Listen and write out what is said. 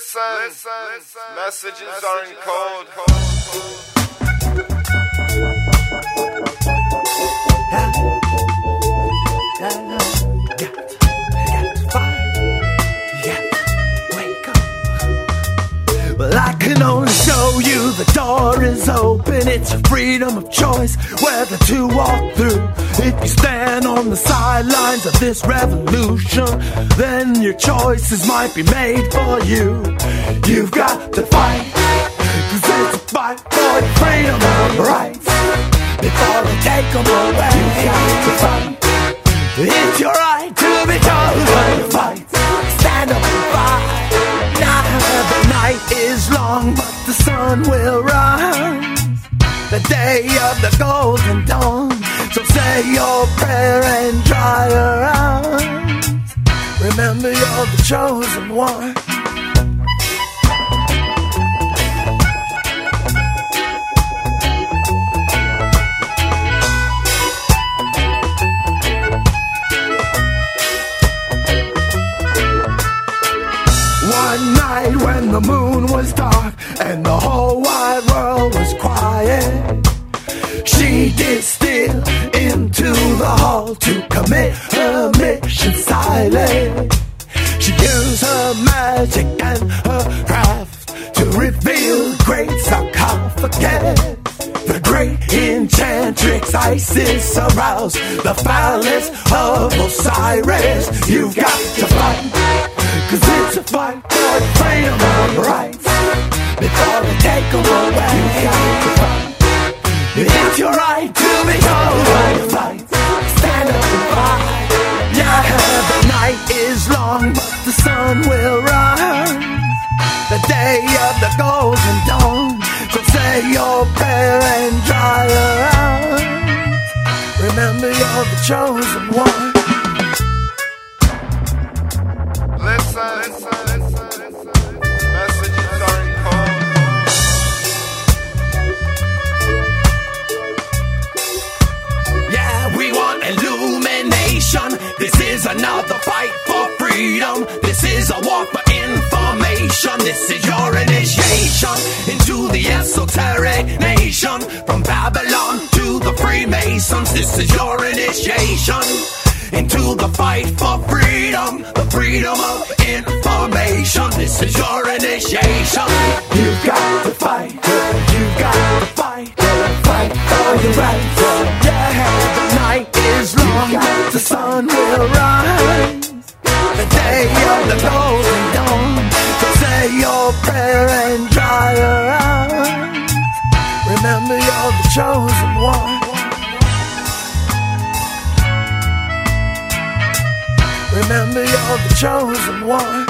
Listen, listen, listen. Messages, Messages are in code. code. Door is open. It's your freedom of choice whether to walk through. If you stand on the sidelines of this revolution, then your choices might be made for you. You've got to fight, cause it's a fight for your freedom and rights. Before they take them away, you've got to fight. It's your right to be chosen. Fight, stand up and fight. Not the night is long, the sun will rise. The day of the golden dawn. So say your prayer and dry your eyes. Remember you're the chosen one. One night when the moon was dark and the whole wide world was quiet, she did steal into the hall to commit her mission silent. She used her magic and her craft to reveal great sarcophagus. The great enchantrix Isis aroused the phallus of Osiris. You've got to fight. Cause it's a fight for your freedom and rights Before they take them away. It's your right to be told when you fight Stand up and fight. Yeah, the night is long but the sun will rise. The day of the golden dawn So say your prayer and dry your eyes Remember you're the chosen one This is another fight for freedom. This is a war for information. This is your initiation into the esoteric nation. From Babylon to the Freemasons. This is your initiation into the fight for freedom. The freedom of information. This is your initiation. You've got chosen one. Remember you're the chosen one.